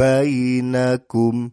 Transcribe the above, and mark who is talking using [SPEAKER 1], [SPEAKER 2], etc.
[SPEAKER 1] bainakum.